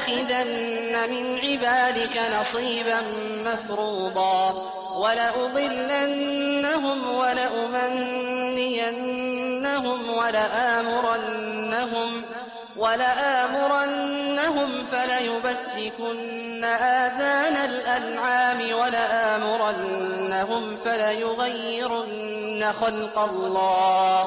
لأتخذن من عبادك نصيبا مفروضا ولأضلنهم ولأمنينهم ولآمرنهم ولآمرنهم فليبتكن آذان الأنعام ولآمرنهم فليغيرن خلق الله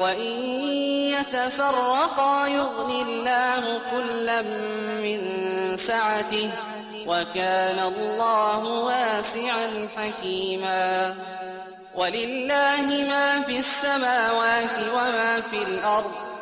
وإن يتفرقا يغني الله كلا من سعته وكان الله واسعا حكيما. ولله ما في السماوات وما في الأرض